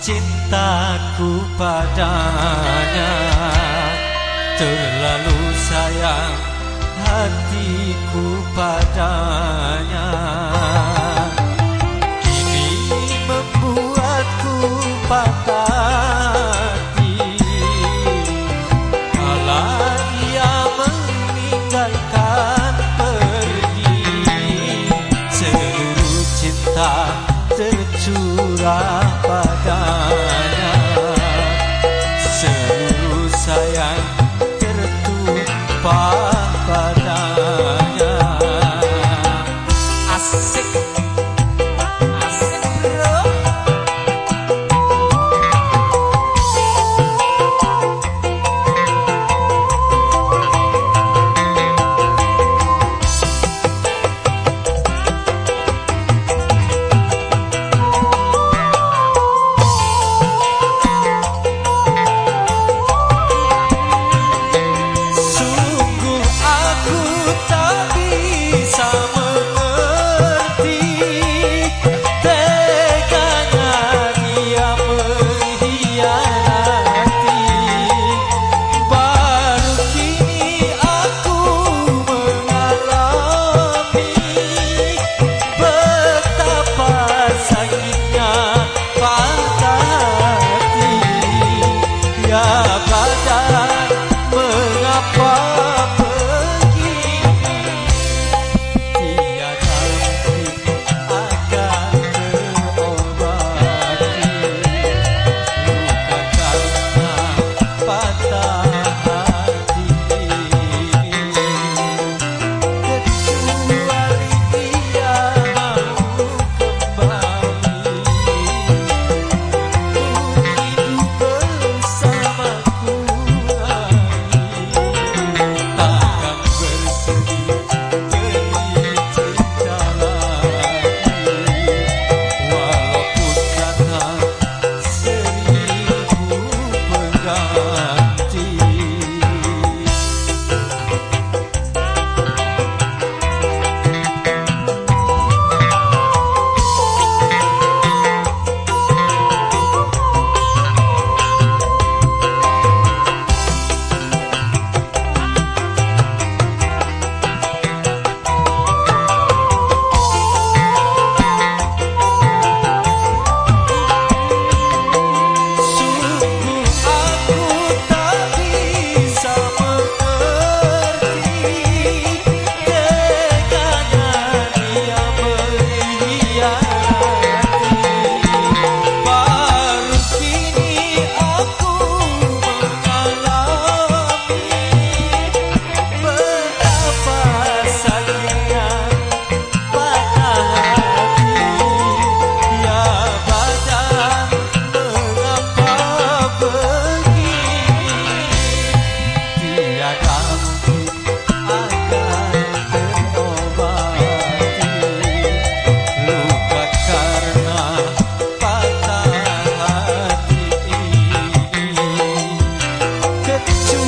cintaku padanya. Terlalu sayang hatiku padanya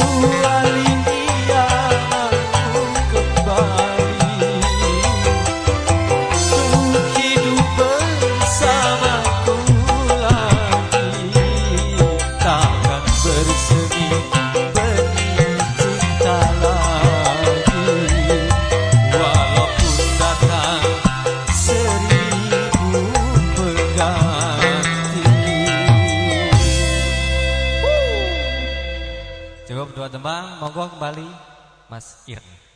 you. Dua tembang, monggo kembali Mas Irni.